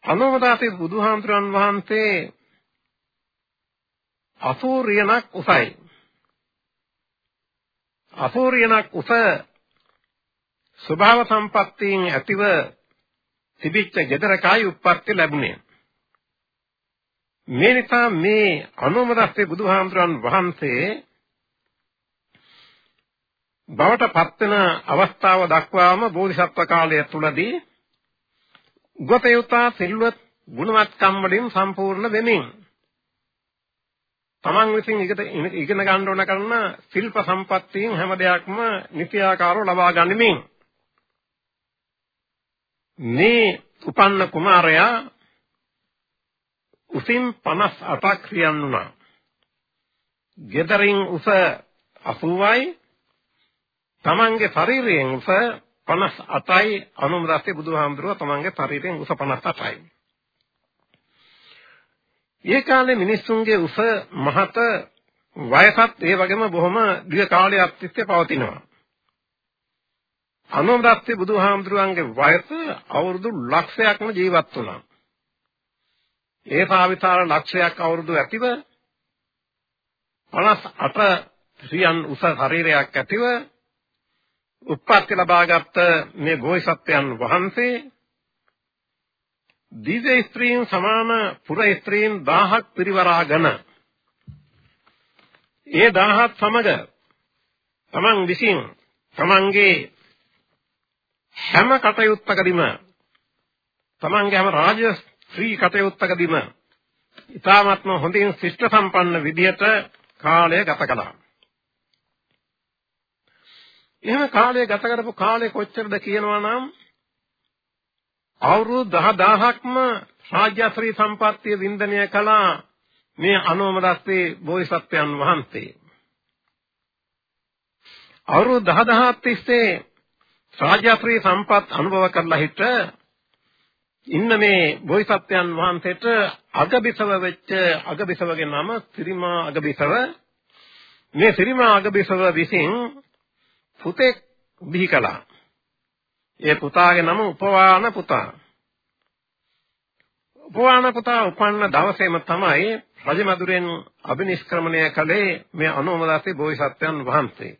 අනුමදස්සේ බුදුහාමුදුරන් වහන්සේ අසූරියනක් උසයි අසූරියනක් උස ස්වභාව සම්පත්තීන් ඇතිව තිබිච්ච gedarakai උප්පත්ති ලැබුණේ. මේ නිසා මේ අනුමදස්සේ බුදුහාමුදුරන් වහන්සේ බවට පත්වන අවස්ථාව දක්වාම බෝධිසත්ව කාලය තුලදී ගොතයුතා සිල්වත් ගුණවත්කම් වලින් සම්පූර්ණ වෙමින් තමන් විසින් ඉගෙන ගන්න ඕන කරන ශිල්ප සම්පත්තීන් හැම දෙයක්ම නිත්‍යාකාරව ලබා ගනිමින් මේ උපන්න කුමාරයා උසින් 58ක් ක්‍රියන් වුණා. ගෙදරින් උස 80යි තමන්ගේ ශරීරයෙන් උස 58යි අනුමදස්සේ බුදුහාමුදුරුව තමන්ගේ ශරීරයෙන් උස 58යි. ඒ කාලේ මිනිස්සුන්ගේ උස මහත වයසත් ඒ වගේම බොහොම දිග කාලයක් තිස්සේ පවතිනවා. අනුමදස්සේ බුදුහාමුදුරුවන්ගේ වයස අවුරුදු ලක්ෂයක්ම ජීවත් වුණා. ඒ භාවිතාර ලක්ෂයක් අවුරුදු ඇතිව 58 ශ්‍රියන් උස ශරීරයක් ඇතිව උත්පත්ති ලබාගත් මේ බෝසත්යන් වහන්සේ දිව්‍ය ස්ත්‍රීන් සමාන පුර ස්ත්‍රීන් 1000ක් පිරිවරාගෙන ඒ 1000ත් සමග තමන් විසින් තමන්ගේ හැම කටයුත්තකදීම තමන්ගේ හැම රාජ්‍ය ශ්‍රී කටයුත්තකදීම ඊ타ත්ම හොඳින් ශිෂ්ට සම්පන්න විදියට කාලය ගත කළා. එහෙම කාලය ගත කරපු කාලය කොච්චරද කියනවා නම් අවුරුදු 10000ක්ම රාජ්‍යශ්‍රී සම්පත්තිය වින්දනය කළා මේ අනෝමදස්සේ බෝසත්යන් වහන්සේ. අවුරුදු 10000ක් තිස්සේ රාජ්‍යශ්‍රී සම්පත් අනුභව කරලා හිට ඉන්න මේ බෝසත්යන් වහන්සේට අගබිසව වෙච්ච අගබිසවගේ නම සිරිමා අගබිසව මේ සිරිමා අගබිසව විසින් පුතෙක් බිහි කළා. ඒ පුතාගේ නම උපවාන පුතා. උපවාන පුතා උපන්න දවසේම තමයි රජමදුරෙන් අභිනිෂ්ක්‍රමණය කළේ මේ අනුමදාසේ බෝසත්යන් වහන්සේ.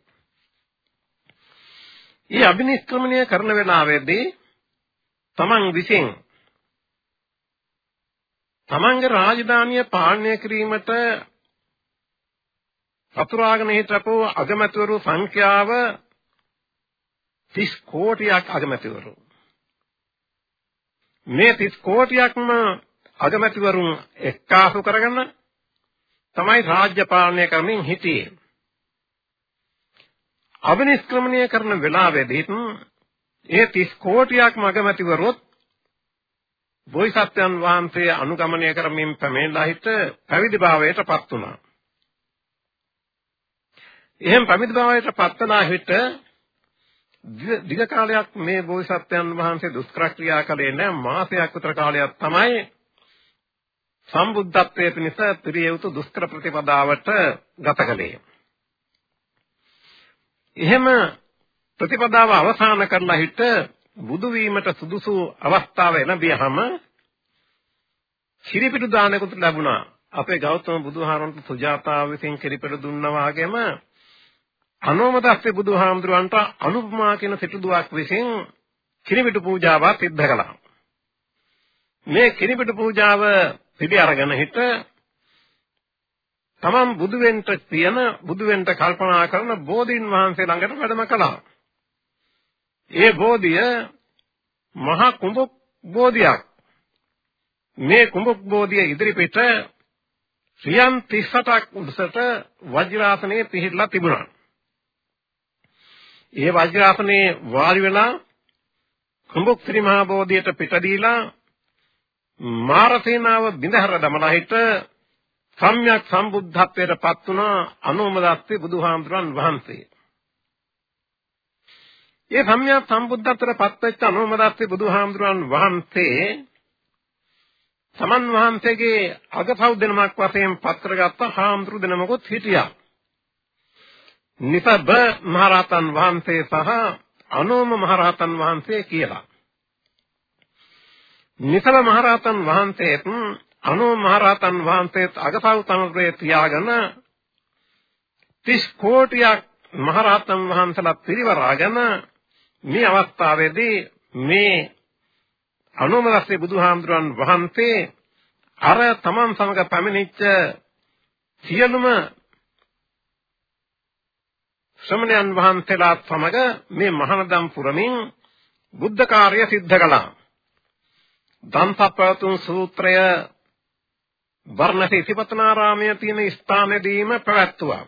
ඊ අභිනිෂ්ක්‍රමණය කරන වෙලාවේදී තමන් විසින් තමන්ගේ රාජධානිය පාලනය කිරීමට අතුරාගෙන හිටපු අගමැතිවරු සංඛ්‍යාව 30 කෝටියක් අගමැතිවරු මේ 30 කෝටියක්ම අගමැතිවරුන් එක්කාසු කරගෙන තමයි රාජ්‍ය පාලනය කරමින් හිටියේ අවිනිෂ්ක්‍රමණය කරන වෙලාවෙදිත් ඒ 30 කෝටියක් මගමැතිවරොත් බෝසත්යන් වහන්සේ අනුගමනය කරමින් පැමිණලා හිට පැවිදි භාවයට පත් වුණා. එහෙම පැවිදි භාවයට පත් වුණා හිට දිග කාලයක් මේ බෝසත්යන් වහන්සේ දුෂ්කර ක්‍රියා කළේ නැහැ මාසයක් විතර කාලයක් තමයි සම්බුද්ධත්වයේ පිණිස පිරිය යුතු දුෂ්කර ප්‍රතිපදාවට ගත කළේ. එහෙම ප්‍රතිපදාව අවසන් කරලා හිට බුදු වීමට සුදුසු අවස්ථාව එළඹියහම කිරිපිටු දානකුත් ලැබුණා. අපේ ගෞතම බුදුහාරන්ට සුජාතාව විසින් කිරිපිටු දුන්නා වගේම අනෝමදස්සේ බුදුහාමුදුරන්ට අනුපමා කියන සිටුදුවක් විසින් කිරිපිටු පූජාවක් සිද්ධ කළා. මේ කිරිපිටු පූජාව පිළි අරගෙන හිට තමන් බුදු වෙන්න තියෙන බුදු වෙන්න කල්පනා කරන බෝධීන් වහන්සේ ළඟට වැඩම කළා. ඒ බෝධිය මහා කුඹුක් බෝධියක්. මේ කුඹුක් බෝධිය ඉදිරිපිට ශ්‍රියම් 38ක් උඩසට වජ්‍රාසනයේ පිහිටලා තිබුණා. ඒ වජ්‍රාසනයේ වාඩි වෙලා කුඹුක් ශ්‍රී මහා බෝධියට පිට දීලා මාරසේනාව බිඳහර දමලා හිට සම්්‍යක් සම්බුද්ධත්වයට පත් වුණ අනුමදස්සේ බුදුහාමුදුරන් වහන්සේ. ඒ සම්්‍යක් සම්බුද්ධත්වයට පත් වෙච්ච අනුමදස්සේ බුදුහාමුදුරන් වහන්සේ සමන් වහන්සේගේ අගසව් දෙනමක් වශයෙන් පත්‍රගත්ත හාමුදුරු දෙනමකුත් හිටියා. නිසබ මහරහතන් වහන්සේ සහ අනෝම මහරහතන් වහන්සේ කියලා. නිසල මහරහතන් වහන්සේත් අනෝම මහරහතන් වහන්සේත් අගසව් තනතුරේ තියාගෙන 30 කෝටියක් මහරහතන් වහන්සලා පිරිවරාගෙන මේ අවස්ථාවේදී මේ අනුමදස්සේ බුදුහාමුදුරන් වහන්සේ අර තමන් සමග පැමිණිච්ච සියලුම ශ්‍රමණයන් වහන්සේලාත් සමග මේ මහානදම් පුරමින් බුද්ධ කාර්ය සිද්ධ කළා. දන්සප්පවතුන් සූත්‍රය වර්ණසේ සිපතනාරාමයේ තියෙන ස්ථානෙදීම පැවැත්තුවා.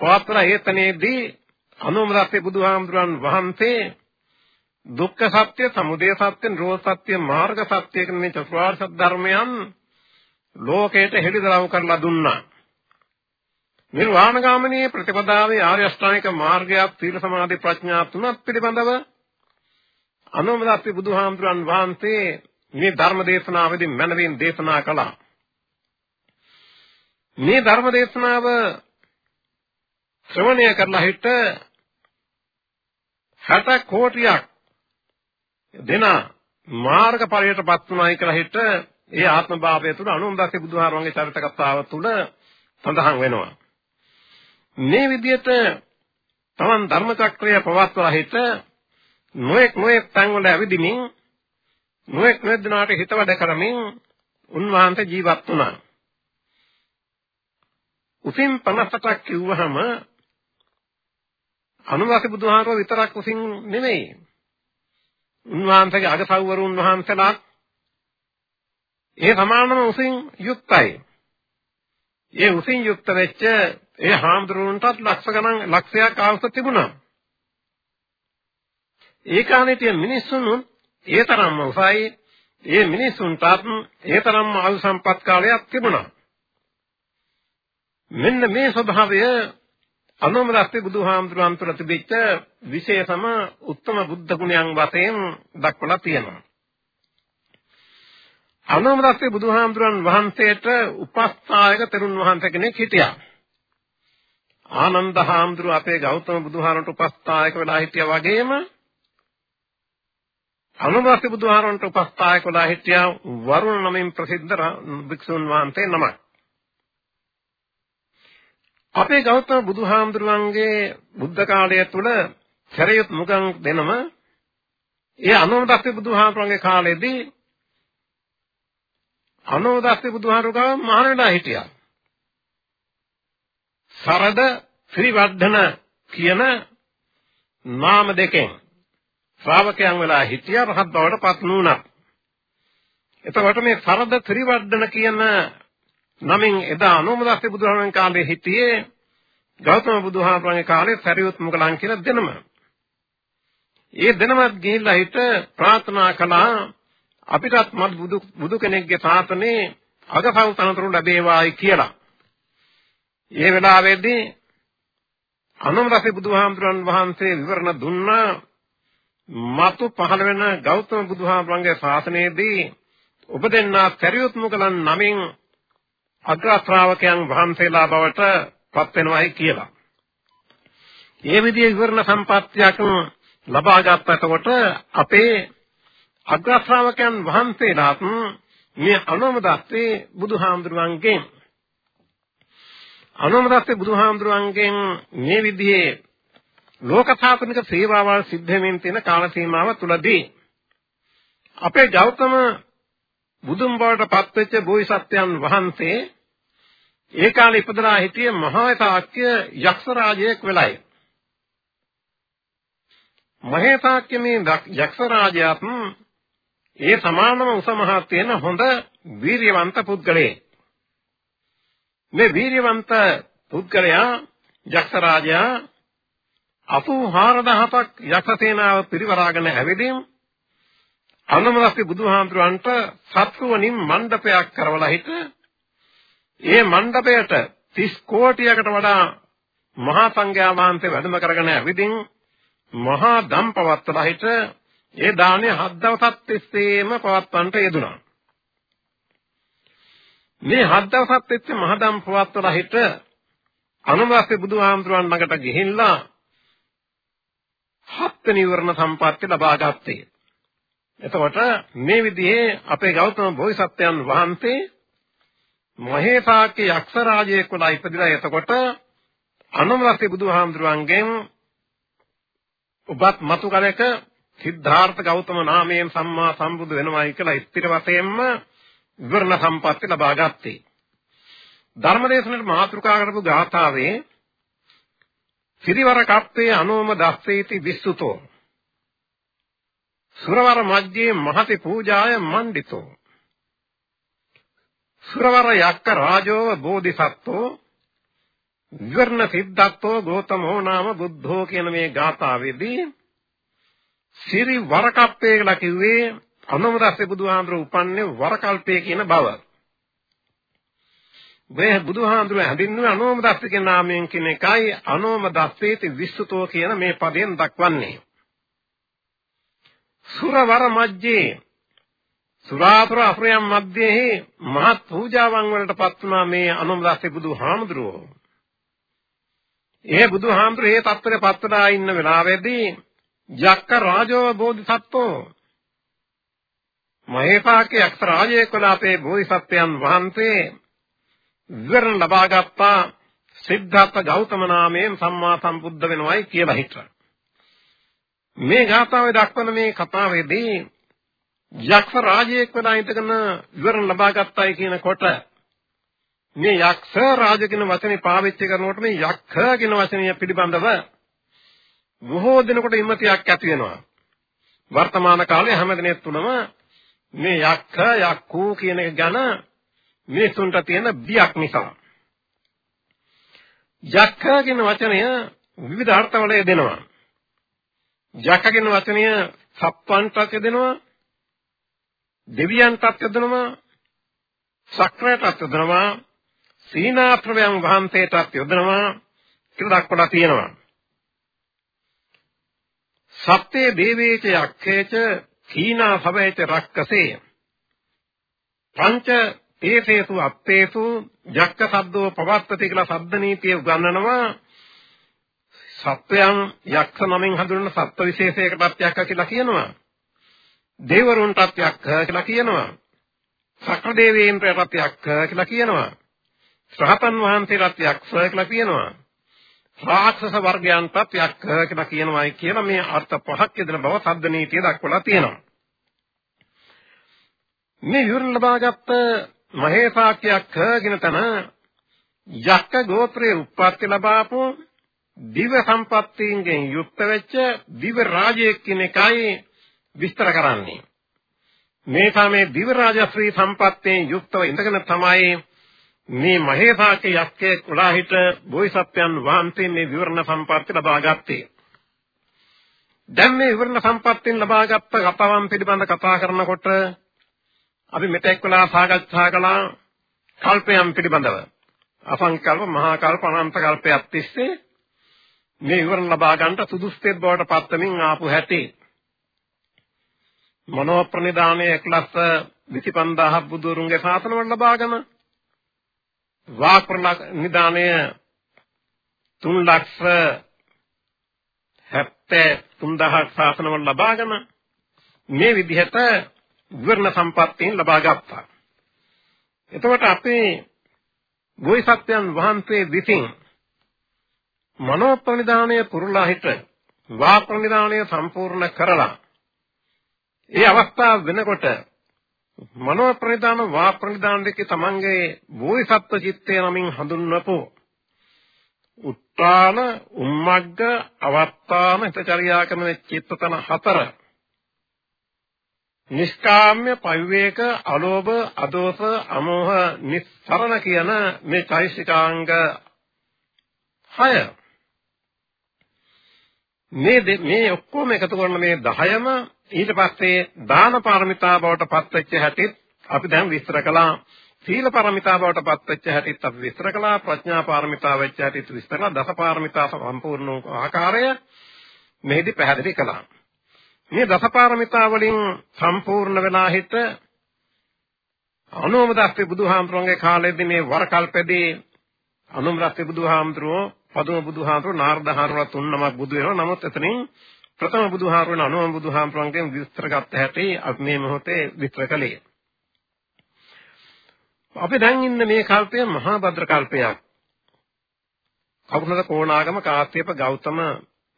පවත්වන හේතනේදී අනුමදස්සේ බුදුහාමුදුරන් වහන්සේ දුක්ඛ සත්‍ය, සමුදය සත්‍ය, නිරෝධ සත්‍ය, මාර්ග සත්‍ය කියන මේ චතුරාර්ය සත්‍ය ධර්මයන් ලෝකයට හෙළිදරව් කරලා දුන්නා. නිර්වාණගාමිනී ප්‍රතිපදාවේ ආර්ය අෂ්ටාංගික මාර්ගයක් සීල සමාධි ප්‍රඥා තුනක් පිළිබඳව අනුමදස්සි බුදුහාමුදුරන් වහන්සේ මේ ධර්ම දේශනාවෙදී මනමින් දේශනා කළා. මේ ධර්ම දේශනාව ශ්‍රවණය කරලා හිට 60 කෝටියක් දෙන මාර්ග ඵලයටපත් වුණායි කියලා හිට ඒ ආත්ම භාවය තුළ අනුමදස්සි බුදුහාරවන්ගේ චරිත කතාව තුළ සඳහන් වෙනවා. මේ විදිහට තමන් ධර්ම චක්‍රය පවත්වලා හිට නොඑක් නොඑක් තැන්වල ඇවිදිමින් නොඑක් නොඑක් දිනාට හිත වැඩ කරමින් උන්වහන්සේ ජීවත් වුණා. උසින් 50ක් කිව්වහම අනුවාසි බුදුහාරෝ විතරක් උසින් නෙමෙයි. උන්වහන්සේගේ අගසව්වරුන් වහන්සේලා ඒ සමානම උසින් යුක්තයි. ඒ උසින් යුක්ත වෙච්ච ඒ හාමුදුරුවන්ටත් ලක්ෂ ගණන් ලක්ෂයක් ආවස තිබුණා. ඒ කාලේ තියෙන මිනිස්සුන් ඒ තරම්ම උසයි ඒ මිනිස්සුන්ටත් ඒ තරම්ම ආයු සම්පත් කාලයක් තිබුණා. මෙන්න මේ ස්වභාවය අනුමදස්සේ බුදුහාමුදුරන් තුළ තිබිච්ච විශේෂම උත්තම බුද්ධ ගුණයන් වශයෙන් දක්වලා තියෙනවා. අනුමදස්සේ බුදුහාමුදුරන් වහන්සේට උපස්ථායක තෙරුන් වහන්සේ කෙනෙක් හිටියා. ආනන්ද හාමුදුරුව අපේ ගෞතම බුදුහාරන්ට උපස්ථායක වෙලා හිටියා වගේම අනුමදස්සේ බුදුහාරන්ට උපස්ථායක වෙලා හිටියා වරුණ නමින් ප්‍රසිද්ධ භික්ෂුන් වහන්සේ නමක්. අපේ ගෞතම බුදුහාමුදුරුවන්ගේ බුද්ධ කාලය තුල සරියුත් මුගන් දෙනම ඒ අනුමදස්සේ බුදුහාමුදුරන්ගේ කාලෙදී අනුමදස්සේ බුදුහාමුදුරුවෝ මහාන වෙලා හිටියා. සරද ත්‍රිවර්ධන කියන නාම දෙකෙන් ශ්‍රාවකයන් වෙලා හිටියා රහත් බවට පත් නුණා. එතකොට මේ සරද ත්‍රිවර්ධන කියන නමින් එදා අනුමදස්සේ බුදුහාමන් කාලේ හිටියේ ගෞතම බුදුහාමගේ කාලේ සරියුත් මුගලන් කියන දෙනම. ඒ දෙනමත් ගිහිල්ලා හිට ප්‍රාර්ථනා කළා අපිටත් මත් බුදු බුදු කෙනෙක්ගේ සාසනේ අගසව් තනතුරු ලැබේවායි කියලා. ඒ වෙලාවේදී අනුමරසේ බුදුහාමුදුරන් වහන්සේ විවරණ දුන්නා මතු පහළ වෙන ගෞතම බුදුහාමුදුරන්ගේ ශාසනයේදී උපදෙන්නා පරියුත් මුගලන් නමින් අග්‍ර ශ්‍රාවකයන් වහන්සේලා බවට පත් වෙනවායි කියලා. ඒ විදිහේ විවරණ සම්පත්තියක් ලබා ගන්නකොට අපේ අග්‍ර ශ්‍රාවකයන් වහන්සේලාත් මේ අනුමදස්සේ බුදුහාමුදුරුවන්ගෙන් අනුමදස්සේ බුදුහාමුදුරුවන්ගෙන් මේ විදිහේ ලෝකසාසනික සේවාවල් සිද්ධ වෙමින් තියෙන කාල සීමාව තුලදී අපේ ගෞතම බුදුන් බවට පත්වෙච්ච බෝසත්යන් වහන්සේ ඒ කාලේ ඉපදලා හිටියේ මහා ශාක්‍ය යක්ෂ රාජයෙක් වෙලයි. මහේසාක්‍ය මේ යක්ෂ රාජයාත් ඒ සමානම උස මහත් වෙන හොඳ වීරියවන්ත පුද්ගලයෙක්. මේ වීරියවන්ත පුද්ගලයා යක්ෂ රාජයා 84000ක් යක්ෂ සේනාව පිරිවරාගෙන ඇවිදින් අනුමදස්සි බුදුහාමුදුරන්ට සත්වවනින් මණ්ඩපයක් කරවලා හිට ඒ මණ්ඩපයට 30 කෝටියකට වඩා මහා සංඝයා වහන්සේ වැඩම කරගෙන ඇවිදින් මහා දම් පවත්වලා හිට ඒ දාණය හත් දවසක් තිස්සේම පවත්වන්නට යෙදුණා. මේ හත් දවසක් තිස්සේ මහා දම් පවත්වලා හිට අනුමදස්සි බුදුහාමුදුරන් ළඟට ගිහිල්ලා හත්වෙනි වර්ණ සම්පත්තිය ලබා ගත්තේ. එතකොට මේ විදිහේ අපේ ගෞතම බෝධිසත්වයන් වහන්සේ මහේසාක්‍ය යක්ෂ රාජයෙක් වලා ඉපදිලා එතකොට අනුමලස්සේ බුදුහාමුදුරුවන්ගෙන් ඔබත් මතු කලක සිද්ධාර්ථ ගෞතම නාමයෙන් සම්මා සම්බුදු වෙනවයි කියලා ස්ථිර වශයෙන්ම විවරණ සම්පatti ලබා ගත්තේ. ධර්මදේශනයේ මාතෘකා කරපු ගාථාවේ සිරිවර කප්පේ අනෝම දස්සේති විසුතෝ. සුරවර මජ්ජේ මහති පූජාය මණ්ඩිතෝ. සුරවර යක්ක රාජෝ බෝධිසත්වෝ. විවරණ සිද්ධාත්ෝ ගෝතමෝ නාම බුද්ධෝ කියන මේ ගාථාවේදී සිරි වරකප්පේ කියලා කිව්වේ අනුමදස්සේ බුදුහාඳුර උපන්නේ වරකල්පේ කියන බව. මේ බුදුහාඳුර හැඳින්වුවේ අනුමදස්සේ කියන නාමයෙන් කියන එකයි අනුමදස්සේති විසුතෝ කියන මේ පදයෙන් දක්වන්නේ. සුරවර මජ්ජේ සුරාතුර අප්‍රයම් මැද්දේ මහත් පූජාවන් වලට පත් වුණා මේ අනුමදාසේ බුදුහාමුදුරුවෝ. ඒ බුදුහාමුදුරුවෝ ඒ තත්ත්වයට පත් වෙලා ඉන්න වෙලාවේදී යක්ක රාජෝ බෝධිසත්වෝ මහේපාකේ යක්ෂ රාජයෙක් වල අපේ බෝධිසත්වයන් වහන්සේ විවරණ ලබාගත්තා සිද්ධාර්ථ ගෞතම නාමයෙන් සම්මා සම්බුද්ධ වෙනවයි කියලා හිටා. මේ ගාථාවේ දක්වන මේ කතාවේදී යක්ෂ රාජයෙක් වෙලා ඉඳගෙන විවරණ ලබා ගත්තයි කියනකොට මේ යක්ෂ රාජ කියන වචනේ පාවිච්චි කරනකොට මේ යක්ඛ කියන වචනය පිළිබඳව බොහෝ දිනකට ඉමතියක් ඇති වෙනවා. වර්තමාන කාලේ හැමදෙනෙක් තුනම මේ යක්ඛ යක්ඛූ කියන එක ගැන මිනිසුන්ට තියෙන බියක් නිසා. යක්ඛ කියන වචනය විවිධ අර්ථවල යෙදෙනවා. ජක කියන වචනය සප්පන්ටත් යදෙනවා දෙවියන්ටත් යදෙනවා සක්‍රයටත් යදෙනවා සීනාප්‍රවයන් වහන්සේටත් යදෙනවා කියලා දක්වලා තියෙනවා සත්‍යේ දේවේච යක්ඛේච කීනා සවේච රක්කසේ පංච තේසේසු අප්පේසු ජක්ක සද්දෝ පවත්තති කියලා සද්ද නීතිය උගන්වනවා සත්වයන් යක්ෂ නමින් හඳුන්වන සත්ව විශේෂයකටත් යක්ෂ කියලා කියනවා. දේවරුන්ටත් යක්ෂ කියලා කියනවා. සක්‍ර දේවේන්ද්‍රයටත් යක්ෂ කියලා කියනවා. ශ්‍රහතන් වහන්සේටත් යක්ෂ කියලා කියනවා. රාක්ෂස වර්ගයන්ටත් යක්ෂ කියලා කියනවායි කියලා මේ අර්ථ පහක් යෙදෙන බව සද්ද නීතිය දක්වලා තියෙනවා. මේ විවරණ ලබාගත් මහේසාක්‍යයක් කියන තන යක්ක ගෝත්‍රයේ උත්පත්ති ලබාපු දිව සම්පත්තීන්ගෙන් යුක්ත වෙච්ච දිව රාජයෙක් කියන එකයි විස්තර කරන්නේ. මේ තමයි දිව රාජශ්‍රී සම්පත්තෙන් යුක්තව ඉඳගෙන තමයි මේ මහේසාකේ යක්කේ කුලාහිට බෝසත්යන් වහන්සේ මේ විවරණ සම්පත්තිය ලබා ගත්තේ. දැන් මේ විවරණ සම්පත්තියෙන් ලබාගත් කතාවන් පිළිබඳ කතා කරනකොට අපි මෙතෙක් වෙලා සාකච්ඡා කළා කල්පයන් පිළිබඳව. අසංකල්ප මහා කල්ප අනන්ත කල්පයක් තිස්සේ මේ විවරණ ලබා ගන්නට සුදුස්තෙත් බවට පත්වමින් ආපු හැටි මනෝ ප්‍රනිදානයේ 1,25,000 බුදුරුන්ගේ ශාසන වල ලබාගෙන වාක් ප්‍රනිදානය 3,73,000 ශාසන වල ලබාගෙන මේ විදිහට විවරණ සම්පත්තියෙන් ලබා ගත්තා. එතකොට අපේ බෝසත්යන් වහන්සේ විසින් මනෝ ප්‍රනිධානය පුරුලා හිට වා ප්‍රනිධානය සම්පූර්ණ කරලා ඒ අවස්ථාව වෙනකොට මනෝ ප්‍රනිධාන වා ප්‍රනිධාන දෙකේ තමන්ගේ බෝසත්ත්ව චිත්තය නමින් හඳුන්වපු උත්තාන උම්මග්ග අවත්තාන හිතචර්යා කරන චිත්තතන හතර. නිෂ්කාම්‍ය පවිවේක අලෝභ අදෝස අමෝහ නිස්සරණ කියන මේ චෛසිකාංග 6 මේ මේ ඔක්කොම එකතු කරන මේ 10ම ඊට පස්සේ දාන පාරමිතා බවට පත්වෙච්ච හැටිත් අපි දැන් විස්තර කළා. සීල පාරමිතා බවට පත්වෙච්ච හැටිත් අපි විස්තර කළා. ප්‍රඥා පාරමිතා වෙච්ච හැටිත් විස්තර කළා. දස පාරමිතා සම්පූර්ණ වූ ආකාරය මෙහිදී පැහැදිලි කළා. මේ දසපාරමිතා වලින් සම්පූර්ණ වෙලා හිට අනුමදස්ති බුදුහාමුදුරන්ගේ කාලෙදී මේ වරකල්පෙදී අනුමදස්ති බුදුහාමුදුරෝ පදුම බුදුහාමුදුරෝ නාරදහාරුලා තුන් නමක් බුදු වෙනවා. නමුත් එතනින් ප්‍රථම බුදුහාමුදුරන් අනුම බුදුහාමුදුරන්ගෙන් විස්තර ගත්ත හැටි අපි මේ මොහොතේ විස්තර කළේ. අපි දැන් ඉන්න මේ කල්පය මහා භද්‍ර කල්පයක්. කවුරුනද කෝණාගම කාශ්‍යප ගෞතම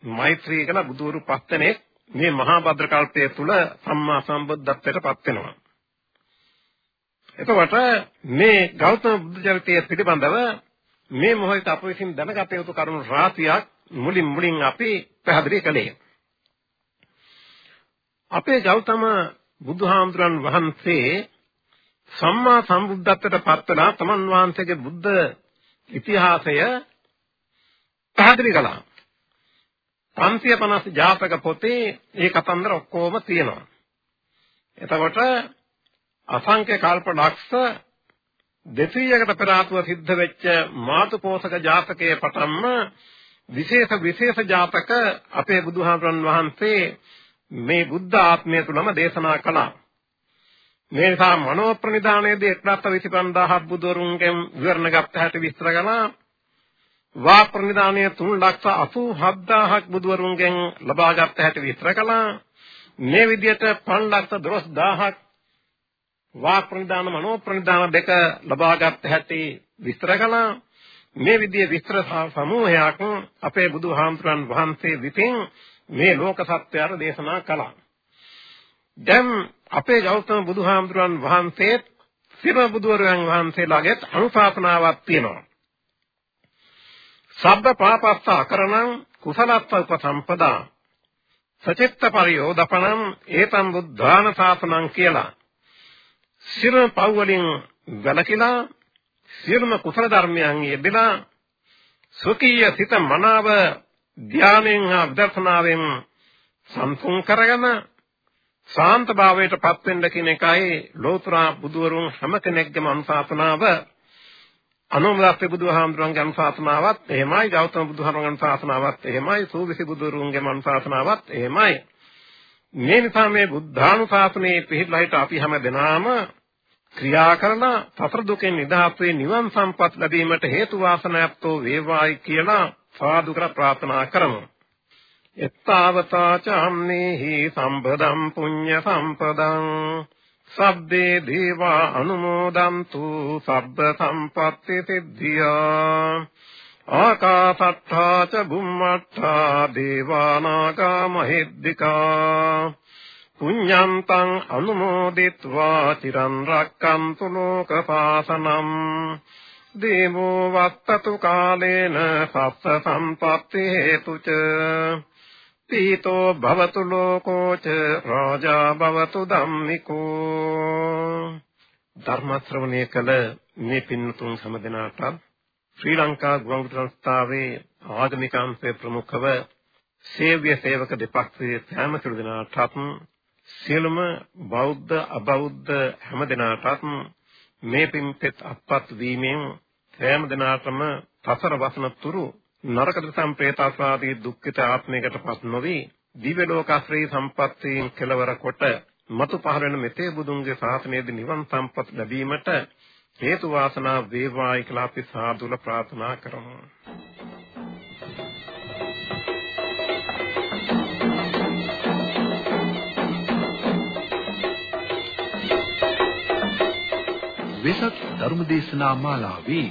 මෛත්‍රී කියලා බුදුවරු පස් දෙනෙක් මේ මහා භද්‍ර කල්පය තුල සම්මා සම්බුද්ධත්වයට පත් වෙනවා. එතකොට මේ ගෞතම බුද්ධ චරිතය පිළිබඳව මේ මොහොත අප විසින් දැනගත යුතු කරුණු රාශියක් මුලින් මුලින් අපි පැහැදිලි කළේ. අපේ ගෞතම බුදුහාමුදුරන් වහන්සේ සම්මා සම්බුද්ධත්වයට පත් වෙලා තමන් වහන්සේගේ බුද්ධ ඉතිහාසය පැහැදිලි කළා. 550 ජාතක පොතේ ඒ කතන්දර ඔක්කොම තියෙනවා. එතකොට අසංඛ්‍ය කල්ප ලක්ෂ 200කට පෙර ආතුව සිද්ධ වෙච්ච මාතුපෝසක ජාතකයේ පටන්ම විශේෂ විශේෂ ජාතක අපේ බුදුහාමුදුරන් වහන්සේ මේ බුද්ධ ආත්මය තුලම දේශනා කළා. මේ නිසා මනෝ ප්‍රනිධානයේදී 125000 බුදුරුන්ගෙන් විවරණ ගත්ත හැටි විස්තර කළා. වා ප්‍රනිධානය 387000ක් බුදුවරුන්ගෙන් ලබාගත් හැටි විස්තර කළා. මේ විදිහට 512000ක් වා ප්‍රනිධාන මනෝ ප්‍රනිධාන දෙක ලබාගත් හැටි විස්තර කළා. මේ විදිහේ විස්තර සමූහයක් අපේ බුදුහාමුදුරන් වහන්සේ විසින් මේ ලෝක සත්‍යයට දේශනා කළා. දැන් අපේ ගෞතම බුදුහාමුදුරන් වහන්සේ සිර බුදුවරයන් වහන්සේලාගෙත් අනුශාසනාවක් තියෙනවා. සබ්බ පාපස්ස අකරණං කුසලස්ස උපසම්පදා සචිත්ත පරියෝදපණං ඒතම් බුද්ධාන සාසනං කියලා සියලුම පව් වලින් වැළකීලා සියලුම කුසල ධර්මයන් යෙදලා සුඛීය සිත මනාව ධානයෙන් හා විදර්ශනාවෙන් සම්පූර්ණ කරගෙන ශාන්ත භාවයට පත් වෙන්න කියන එකයි ලෝතර බුදුවරුන් හැම කෙනෙක්ගේම අනුශාසනාව. අනුමදාස්සේ බුදුහාමුදුරන්ගේ අනුශාසනාවත් එහෙමයි ගෞතම බුදුහාමුදුරන්ගේ අනුශාසනාවත් එහෙමයි සූවිසි බුදුරුන්ගේ අනුශාසනාවත් එහෙමයි. මේ නිසා මේ බුද්ධානුශාසනයේ පිළිපදලා හිට අපි හැම දෙනාම ක්‍රියා කරන සතර දුකෙන් නිදහස් වේ නිවන් සම්පත් ලැබීමට හේතු වාසනාවත්ෝ වේවායි කියලා සාදු කර ප්‍රාර්ථනා කරමු. එත්තාවතා චම්මේහි සම්පදම් පුඤ්ඤ සම්පදං. සබ්බේ දේවා අනුමෝදන්තු සබ්බ සම්පත්ති සිද්ධියා. ආකාසත්තා ච බුම්මත්තා දේවානාගා මහිද්దికා. පුඤ්ඤන්තං අනුමෝදිත්වා චිරන් රක්කන්තු ලෝකපාසනම් දේවෝ වත්තතු කාලේන සස්ස සම්පත්ති හේතුච පීතෝ භවතු ලෝකෝච රාජා භවතු ධම්මිකෝ। ධර්ම ශ්‍රවණය කළ මේ පින්තුන් සමදෙනාට ශ්‍රී ලංකා ගුවන්විදුලි සංස්ථාවේ ආගමික අංශයේ ප්‍රමුඛව සේව්‍ය සේවක දෙපක්ෂයේ සෑම සිළු දෙනාටත් සියලුම බෞද්ධ අබෞද්ධ හැම දෙනාටත් මේ පින්පෙත් අත්පත් වීමෙන් සෑම දෙනාටම සසර වසන තුරු නරක සම්ප්‍රේතාස්වාදී දුක්ඛිත ආත්මයකටපත් නොවි දිව්‍ය ලෝකාශ්‍රේ සම්පත්තියෙන් කෙලවර කොට මතු පහළ වෙන මෙතේ බුදුන්ගේ ශාසනයේදී නිවන් සම්පත් ලැබීමට හේතු වාසනා වේවායි කියලා අපි සාදුල ප්‍රාර්ථනා කරමු. වෙසක් ධර්මදේශනා මාලාවේ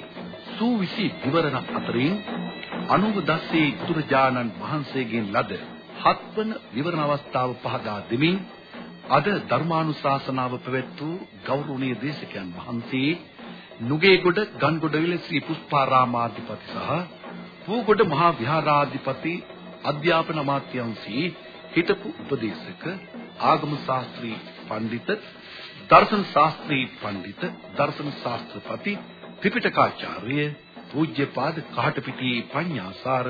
සූවිසි විවරණ අතරින් අනුව දස්සේ බුදුරජාණන් වහන්සේගෙන් ලද හත්වන විවරණ අවස්ථාව පහදා දෙමින් අද ධර්මානුශාසනාව පැවැත් වූ ගෞරවනීය දේශකයන් වහන්සේ නුගේගොඩ ගන්ගොඩවිල ශ්‍රී පුෂ්පාරාමාධිපති සහ පූගොඩ මහා විහාරාධිපති අධ්‍යාපන අමාත්‍යාංශී හිටපු උපදේශක ආගම ශාස්ත්‍රී පඬිත දර්ශන ශාස්ත්‍රී පඬිත දර්ශන ශාස්ත්‍රපති ත්‍රිපිටකාචාර්ය පූජ්‍යපාද කහටපිටියේ පඤ්ඤාසාර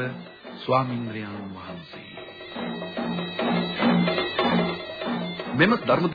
ස්වාමීන්ද්‍රයන් වහන්සේ. මෙම ධර්ම